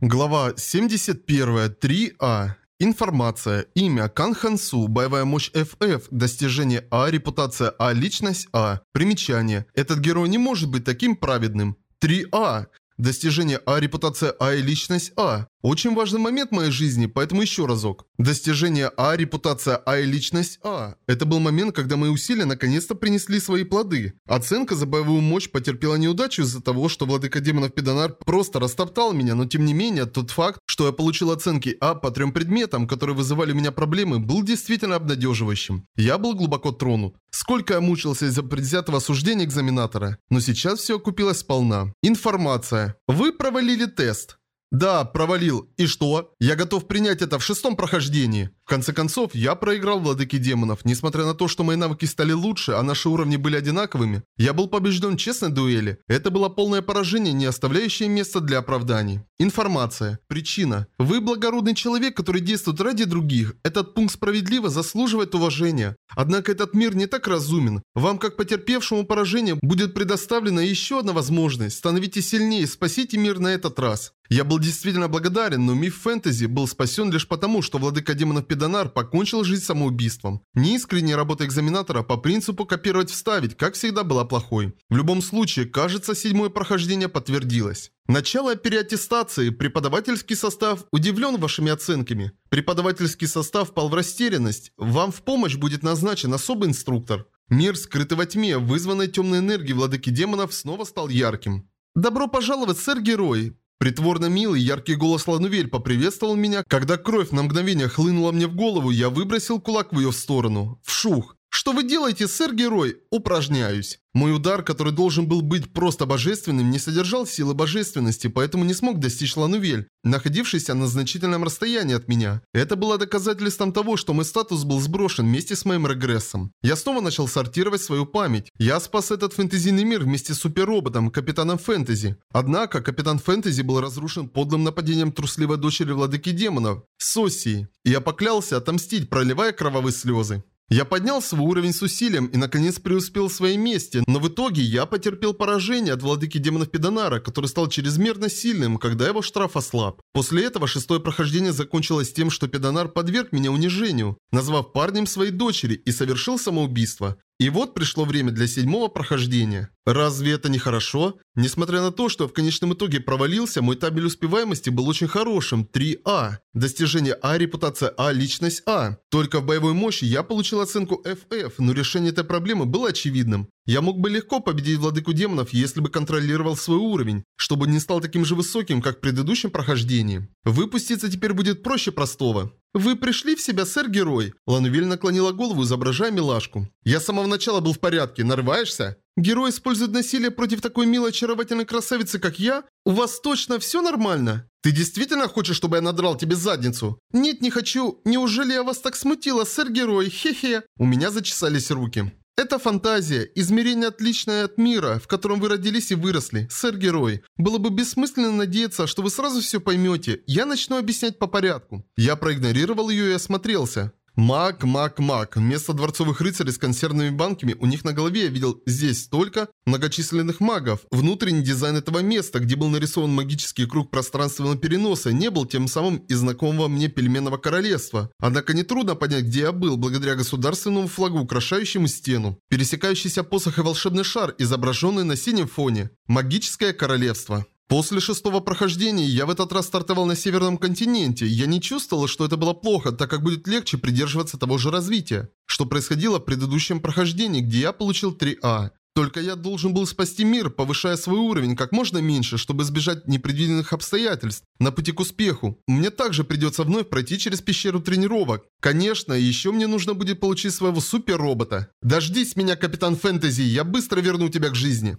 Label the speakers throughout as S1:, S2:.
S1: Глава 71. 3А. Информация. Имя Кан Хансу. Боевая мощь FF. Достижение А. Репутация А. Личность А. Примечание. Этот герой не может быть таким праведным. 3А. Достижение А, репутация А и личность А. Очень важный момент в моей жизни, поэтому еще разок. Достижение А, репутация А и личность А. Это был момент, когда мои усилия наконец-то принесли свои плоды. Оценка за боевую мощь потерпела неудачу из-за того, что владыка демонов Педанар просто растоптал меня, но тем не менее, тот факт, что я получил оценки А по трем предметам, которые вызывали у меня проблемы, был действительно обнадеживающим. Я был глубоко тронут. Сколько я мучился из-за предвзятого осуждения экзаменатора. Но сейчас все окупилось сполна. Информация. Вы провалили тест. Да, провалил. И что? Я готов принять это в шестом прохождении. В конце концов, я проиграл владыки демонов. Несмотря на то, что мои навыки стали лучше, а наши уровни были одинаковыми, я был побежден честной дуэли. Это было полное поражение, не оставляющее места для оправданий. Информация. Причина. Вы благородный человек, который действует ради других. Этот пункт справедливо заслуживает уважения. Однако этот мир не так разумен. Вам, как потерпевшему поражение, будет предоставлена еще одна возможность. Становитесь сильнее, спасите мир на этот раз. Я был действительно благодарен, но миф фэнтези был спасен лишь потому, что владыка демонов Педанар покончил жизнь самоубийством. Неискренняя работа экзаменатора по принципу копировать-вставить, как всегда, была плохой. В любом случае, кажется, седьмое прохождение подтвердилось. Начало переаттестации. Преподавательский состав удивлен вашими оценками. Преподавательский состав пал в растерянность. Вам в помощь будет назначен особый инструктор. Мир, скрытый во тьме, вызванной темной энергией владыки демонов, снова стал ярким. «Добро пожаловать, сэр-герой! Притворно милый, яркий голос Ланувель поприветствовал меня. Когда кровь на мгновение хлынула мне в голову, я выбросил кулак в ее сторону. Вшух. «Что вы делаете, сэр-герой?» «Упражняюсь». Мой удар, который должен был быть просто божественным, не содержал силы божественности, поэтому не смог достичь Ланувель, находившийся на значительном расстоянии от меня. Это было доказательством того, что мой статус был сброшен вместе с моим регрессом. Я снова начал сортировать свою память. Я спас этот фэнтезийный мир вместе с суперроботом, капитаном фэнтези. Однако, капитан фэнтези был разрушен подлым нападением трусливой дочери владыки демонов, Сосии. И я поклялся отомстить, проливая кровавые слезы. Я поднял свой уровень с усилием и наконец преуспел в своей месте, но в итоге я потерпел поражение от владыки демонов Педонара, который стал чрезмерно сильным, когда его штраф ослаб. После этого шестое прохождение закончилось тем, что Педонар подверг меня унижению, назвав парнем своей дочери и совершил самоубийство. И вот пришло время для седьмого прохождения. Разве это не хорошо? Несмотря на то, что в конечном итоге провалился, мой табель успеваемости был очень хорошим – 3А. Достижение А, репутация А, личность А. Только в боевой мощи я получил оценку FF, но решение этой проблемы было очевидным. Я мог бы легко победить владыку демонов, если бы контролировал свой уровень, чтобы не стал таким же высоким, как в предыдущем прохождении. Выпуститься теперь будет проще простого. «Вы пришли в себя, сэр-герой?» Ланувель наклонила голову, изображая милашку. «Я с самого начала был в порядке. Нарываешься?» «Герой использует насилие против такой милой очаровательной красавицы, как я? У вас точно все нормально?» «Ты действительно хочешь, чтобы я надрал тебе задницу?» «Нет, не хочу. Неужели я вас так смутила, сэр-герой? Хе-хе». У меня зачесались руки. Это фантазия, измерение отличное от мира, в котором вы родились и выросли, сэр-герой. Было бы бессмысленно надеяться, что вы сразу все поймете. Я начну объяснять по порядку. Я проигнорировал ее и осмотрелся. Маг, маг, маг. Вместо дворцовых рыцарей с консервными банками у них на голове я видел здесь столько многочисленных магов. Внутренний дизайн этого места, где был нарисован магический круг пространственного переноса, не был тем самым из знакомого мне пельменного королевства. Однако нетрудно понять, где я был, благодаря государственному флагу, украшающему стену. Пересекающийся посох и волшебный шар, изображенный на синем фоне. Магическое королевство. После шестого прохождения я в этот раз стартовал на северном континенте. Я не чувствовал, что это было плохо, так как будет легче придерживаться того же развития, что происходило в предыдущем прохождении, где я получил 3А. Только я должен был спасти мир, повышая свой уровень как можно меньше, чтобы избежать непредвиденных обстоятельств на пути к успеху. Мне также придется вновь пройти через пещеру тренировок. Конечно, еще мне нужно будет получить своего супер-робота. Дождись меня, капитан Фэнтези, я быстро верну тебя к жизни.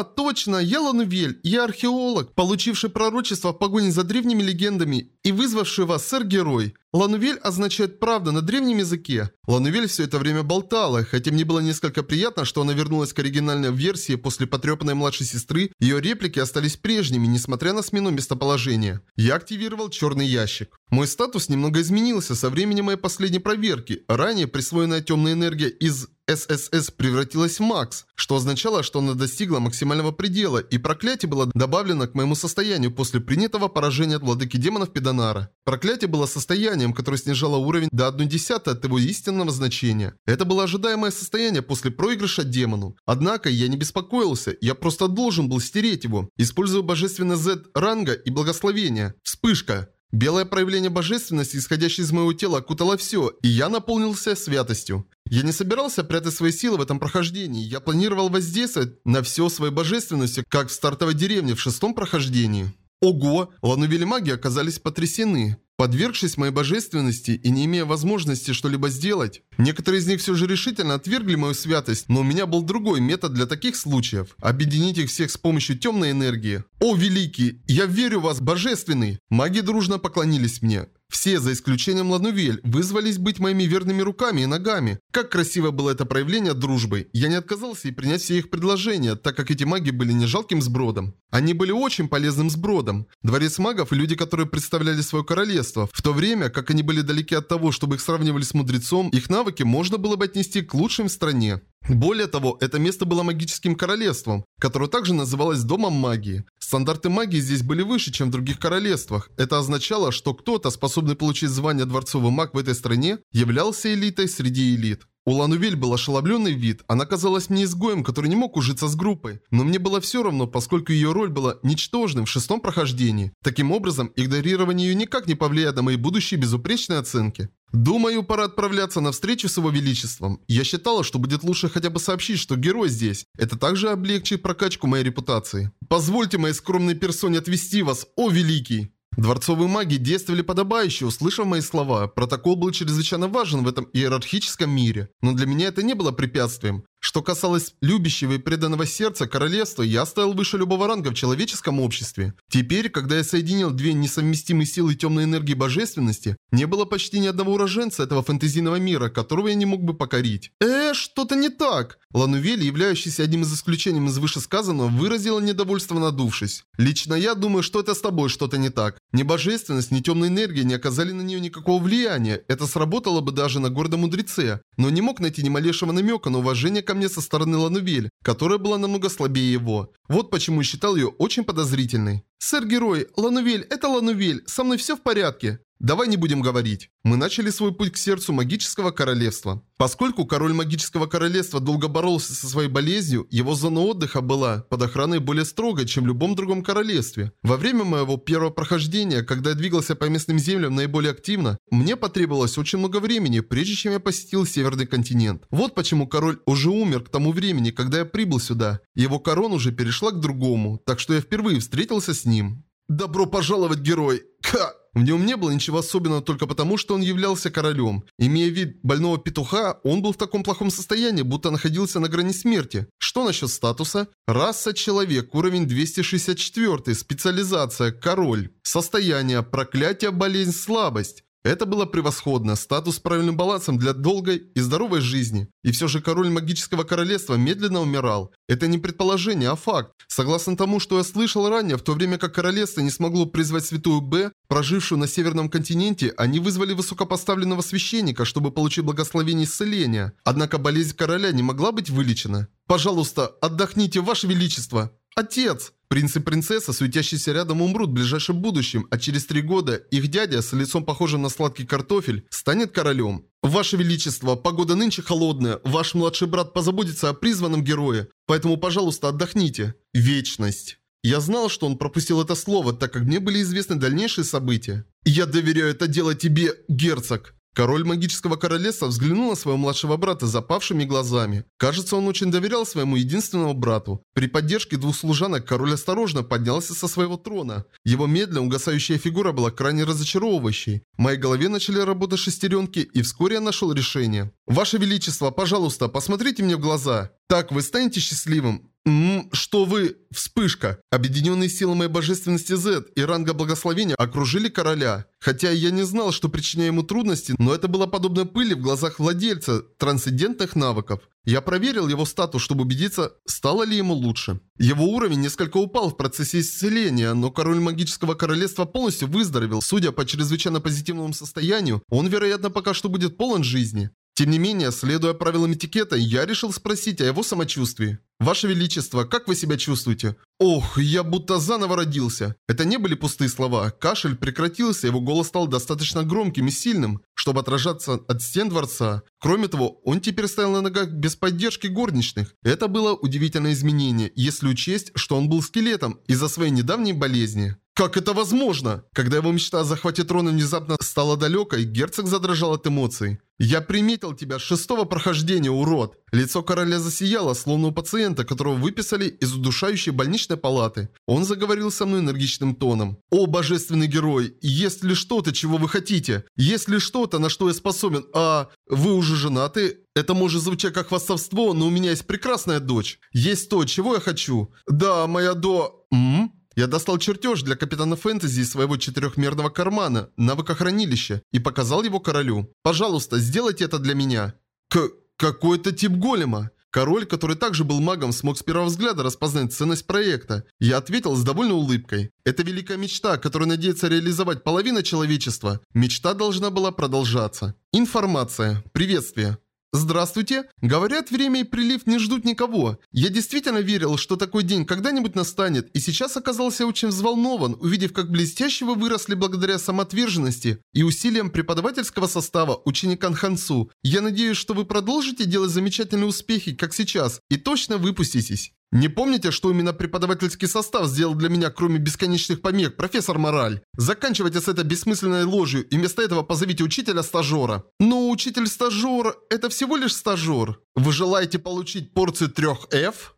S1: «А, точно, я Ланувель, я археолог, получивший пророчество в погоне за древними легендами и вызвавший вас, сэр-герой. Ланувель означает «правда» на древнем языке. Ланувель все это время болтала, хотя мне было несколько приятно, что она вернулась к оригинальной версии после потрепанной младшей сестры, ее реплики остались прежними, несмотря на смену местоположения. Я активировал черный ящик. Мой статус немного изменился со времени моей последней проверки. Ранее присвоенная темная энергия из ССС превратилась в Макс, что означало, что она достигла максимального предела, и проклятие было добавлено к моему состоянию после принятого поражения от владыки демонов Педонара. Проклятие было состоянием, которое снижало уровень до 1 десятой от его истинного значения. Это было ожидаемое состояние после проигрыша демону. Однако я не беспокоился, я просто должен был стереть его, используя божественный Z ранга и благословения. Вспышка. Белое проявление божественности, исходящее из моего тела, окутало все, и я наполнился святостью. Я не собирался прятать свои силы в этом прохождении, я планировал воздействовать на все своей божественностью, как в стартовой деревне в шестом прохождении. Ого! Ланувели маги оказались потрясены. Подвергшись моей божественности и не имея возможности что-либо сделать, некоторые из них все же решительно отвергли мою святость, но у меня был другой метод для таких случаев – объединить их всех с помощью темной энергии. «О, великий! Я верю в вас, божественный!» Маги дружно поклонились мне. Все, за исключением Ланувель, вызвались быть моими верными руками и ногами. Как красиво было это проявление дружбы. Я не отказался и принять все их предложения, так как эти маги были не жалким сбродом. Они были очень полезным сбродом. Дворец магов и люди, которые представляли свое королевство. В то время, как они были далеки от того, чтобы их сравнивали с мудрецом, их навыки можно было бы отнести к лучшим в стране. Более того, это место было магическим королевством, которое также называлось Домом магии. Стандарты магии здесь были выше, чем в других королевствах. Это означало, что кто-то, способный получить звание дворцовый маг в этой стране, являлся элитой среди элит. У Ланувель был ошеломленный вид, она казалась мне изгоем, который не мог ужиться с группой. Но мне было все равно, поскольку ее роль была ничтожным в шестом прохождении. Таким образом, игнорирование ее никак не повлияет на мои будущие безупречные оценки. Думаю, пора отправляться на встречу с его величеством. Я считала, что будет лучше хотя бы сообщить, что герой здесь. Это также облегчит прокачку моей репутации. Позвольте моей скромной персоне отвести вас, о великий! Дворцовые маги действовали подобающе, услышав мои слова. Протокол был чрезвычайно важен в этом иерархическом мире. Но для меня это не было препятствием. Что касалось любящего и преданного сердца королевства, я стоял выше любого ранга в человеческом обществе. Теперь, когда я соединил две несовместимые силы темной энергии божественности, не было почти ни одного уроженца этого фэнтезийного мира, которого я не мог бы покорить. Э, что-то не так. Ланувель, являющийся одним из исключений из вышесказанного, выразила недовольство надувшись. Лично я думаю, что это с тобой что-то не так. Ни божественность, ни темная энергия не оказали на нее никакого влияния. Это сработало бы даже на гордом мудреце, но не мог найти ни малейшего намека на уважение ко мне со стороны Ланувель, которая была намного слабее его. Вот почему считал ее очень подозрительной. «Сэр-герой, Ланувель, это Ланувель, со мной все в порядке». Давай не будем говорить. Мы начали свой путь к сердцу магического королевства. Поскольку король магического королевства долго боролся со своей болезнью, его зона отдыха была под охраной более строгой, чем в любом другом королевстве. Во время моего первого прохождения, когда я двигался по местным землям наиболее активно, мне потребовалось очень много времени, прежде чем я посетил северный континент. Вот почему король уже умер к тому времени, когда я прибыл сюда. Его корона уже перешла к другому, так что я впервые встретился с ним. «Добро пожаловать, герой!» Ка! В нем не было ничего особенного только потому, что он являлся королем. Имея вид больного петуха, он был в таком плохом состоянии, будто находился на грани смерти. Что насчет статуса? Раса человек, уровень 264, специализация, король. Состояние, проклятие, болезнь, слабость. Это было превосходно, статус с правильным балансом для долгой и здоровой жизни. И все же король магического королевства медленно умирал. Это не предположение, а факт. Согласно тому, что я слышал ранее, в то время как королевство не смогло призвать святую Б, прожившую на северном континенте, они вызвали высокопоставленного священника, чтобы получить благословение исцеления. Однако болезнь короля не могла быть вылечена. «Пожалуйста, отдохните, ваше величество!» «Отец!» Принц и принцесса, суетящиеся рядом, умрут в ближайшем будущем, а через три года их дядя, с лицом похожим на сладкий картофель, станет королем. Ваше Величество, погода нынче холодная, ваш младший брат позаботится о призванном герое, поэтому, пожалуйста, отдохните. Вечность. Я знал, что он пропустил это слово, так как мне были известны дальнейшие события. Я доверяю это дело тебе, герцог. Король магического королевства взглянул на своего младшего брата запавшими глазами. Кажется, он очень доверял своему единственному брату. При поддержке двух служанок король осторожно поднялся со своего трона. Его медленно угасающая фигура была крайне разочаровывающей. В моей голове начали работать шестеренки, и вскоре я нашел решение. «Ваше Величество, пожалуйста, посмотрите мне в глаза. Так вы станете счастливым. Ммм, что вы... Вспышка. Объединенные силы моей божественности Z и ранга благословения окружили короля. Хотя я не знал, что причиняю ему трудности, но это было подобно пыли в глазах владельца трансцендентных навыков. Я проверил его статус, чтобы убедиться, стало ли ему лучше. Его уровень несколько упал в процессе исцеления, но король магического королевства полностью выздоровел. Судя по чрезвычайно позитивному состоянию, он, вероятно, пока что будет полон жизни. Тем не менее, следуя правилам этикета, я решил спросить о его самочувствии. «Ваше Величество, как вы себя чувствуете?» «Ох, я будто заново родился». Это не были пустые слова. Кашель прекратился, его голос стал достаточно громким и сильным, чтобы отражаться от стен дворца. Кроме того, он теперь стоял на ногах без поддержки горничных. Это было удивительное изменение, если учесть, что он был скелетом из-за своей недавней болезни. Как это возможно? Когда его мечта о захвате трона внезапно стала далекой, герцог задрожал от эмоций. «Я приметил тебя с шестого прохождения, урод!» Лицо короля засияло, словно у пациента, которого выписали из удушающей больничной палаты. Он заговорил со мной энергичным тоном. «О, божественный герой, есть ли что-то, чего вы хотите? Есть ли что-то, на что я способен? А вы уже женаты? Это может звучать как хвастовство, но у меня есть прекрасная дочь. Есть то, чего я хочу. Да, моя до... М? Я достал чертеж для капитана фэнтези из своего четырехмерного кармана, навыка хранилища, и показал его королю. «Пожалуйста, сделайте это для меня». К... какой-то тип голема. Король, который также был магом, смог с первого взгляда распознать ценность проекта. Я ответил с довольной улыбкой. Это великая мечта, которую надеется реализовать половина человечества. Мечта должна была продолжаться. Информация. Приветствие. Здравствуйте. Говорят, время и прилив не ждут никого. Я действительно верил, что такой день когда-нибудь настанет, и сейчас оказался очень взволнован, увидев, как блестяще вы выросли благодаря самоотверженности и усилиям преподавательского состава ученика Хансу. Я надеюсь, что вы продолжите делать замечательные успехи, как сейчас, и точно выпуститесь. Не помните, что именно преподавательский состав сделал для меня, кроме бесконечных помех, профессор Мораль? Заканчивайте с этой бессмысленной ложью и вместо этого позовите учителя-стажера. Но учитель-стажер – это всего лишь стажер. Вы желаете получить порцию трех F?